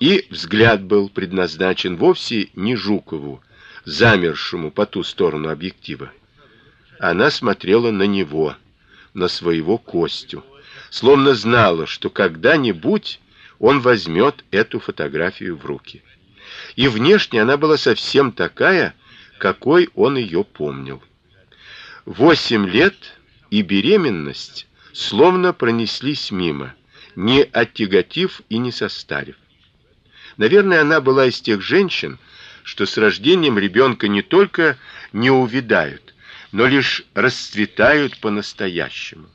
И взгляд был предназначен вовсе не Жукову, замершему по ту сторону объектива. Она смотрела на него, на своего Костю, словно знала, что когда-нибудь он возьмет эту фотографию в руки. И внешне она была совсем такая, какой он ее помнил. Восемь лет и беременность словно пронеслись мимо, не оттяготив и не состарив. Наверное, она была из тех женщин, что с рождением ребенка не только не увядают, но лишь расцветают по-настоящему.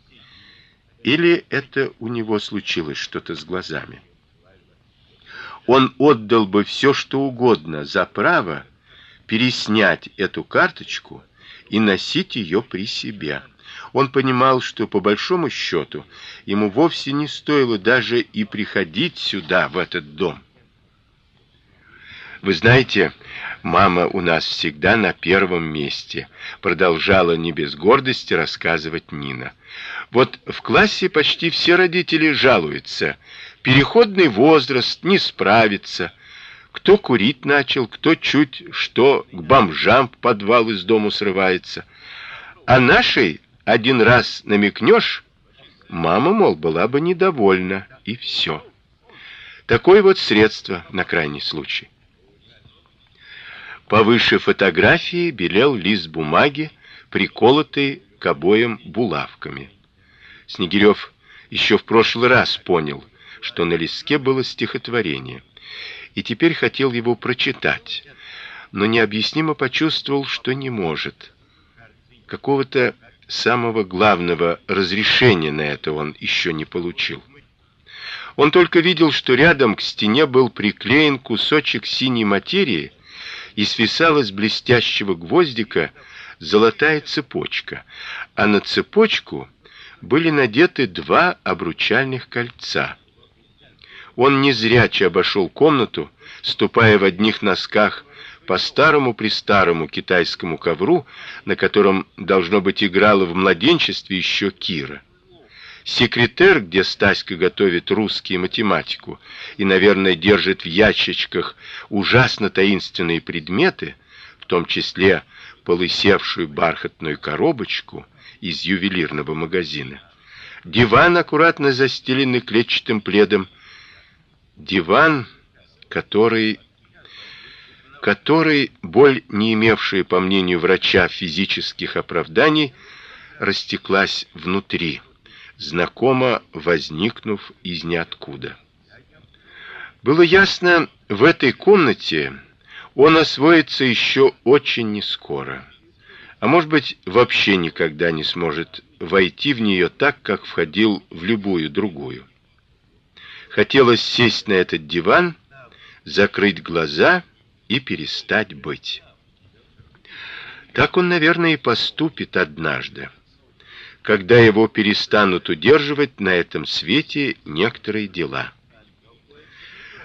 Или это у него случилось что-то с глазами? Он отдал бы все, что угодно за право переснять эту карточку и носить ее при себе. Он понимал, что по большому счету ему вовсе не стоило даже и приходить сюда, в этот дом. Вы знаете, мама у нас всегда на первом месте, продолжала не без гордости рассказывать Нина. Вот в классе почти все родители жалуются: переходный возраст, не справится. Кто курить начал, кто чуть что к бомжам в подвал из дому срывается. А нашей один раз намекнешь, мама, мол, была бы недовольна, и все. Такое вот средство на крайний случай. Повыше фотографии белел лист бумаги, приколотый к обоям булавками. Снегирев еще в прошлый раз понял, что на листке было стихотворение, и теперь хотел его прочитать, но необъяснимо почувствовал, что не может. Какого-то самого главного разрешения на это он еще не получил. Он только видел, что рядом к стене был приклеен кусочек синей материи, и свисала с блестящего гвоздика золотая цепочка, а на цепочку были надеты два обручальных кольца. Он незряче обошел комнату, ступая в одних носках по старому престарому китайскому ковру, на котором должно быть играла в младенчестве еще Кира. Секретер, где Стаська готовит русский математику и, наверное, держит в ящичках ужасно таинственные предметы, в том числе полысевшую бархатную коробочку из ювелирного магазина. Диван аккуратно застеленный клетчатым пледом. Диван, который который боль, не имевшая, по мнению врача, физических оправданий, растеклась внутри знакомо возникнув из ниоткуда. Было ясно, в этой комнате он освоится еще очень нескоро. А может быть, вообще никогда не сможет войти в нее так, как входил в любую другую. Хотелось сесть на этот диван, закрыть глаза и перестать быть. Так он, наверное, и поступит однажды когда его перестанут удерживать на этом свете некоторые дела.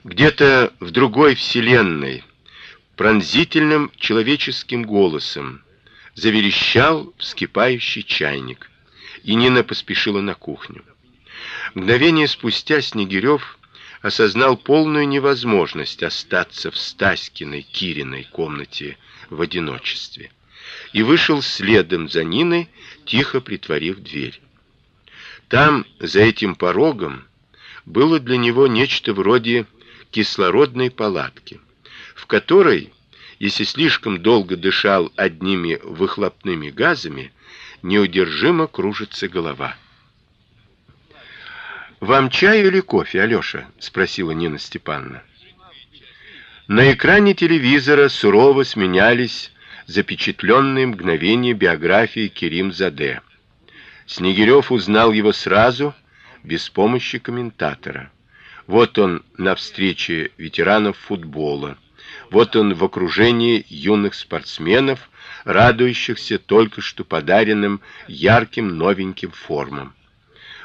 Где-то в другой вселенной пронзительным человеческим голосом заверещал вскипающий чайник, и Нина поспешила на кухню. Мгновение спустя Снегирев осознал полную невозможность остаться в Стаськиной Кириной комнате в одиночестве и вышел следом за Ниной, тихо притворив дверь. Там, за этим порогом, было для него нечто вроде кислородной палатки, в которой, если слишком долго дышал одними выхлопными газами, неудержимо кружится голова. Вам чай или кофе, Алёша? спросила Нина Степановна. На экране телевизора сурово сменялись запечатленные мгновения биографии Керим Заде. Снегирев узнал его сразу, без помощи комментатора. Вот он на встрече ветеранов футбола. Вот он в окружении юных спортсменов, радующихся только что подаренным ярким новеньким формам.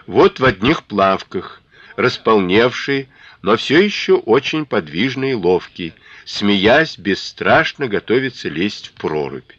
Вот в одних плавках, располневший, но все еще очень подвижный и ловкий, смеясь, бесстрашно готовится лезть в прорубь.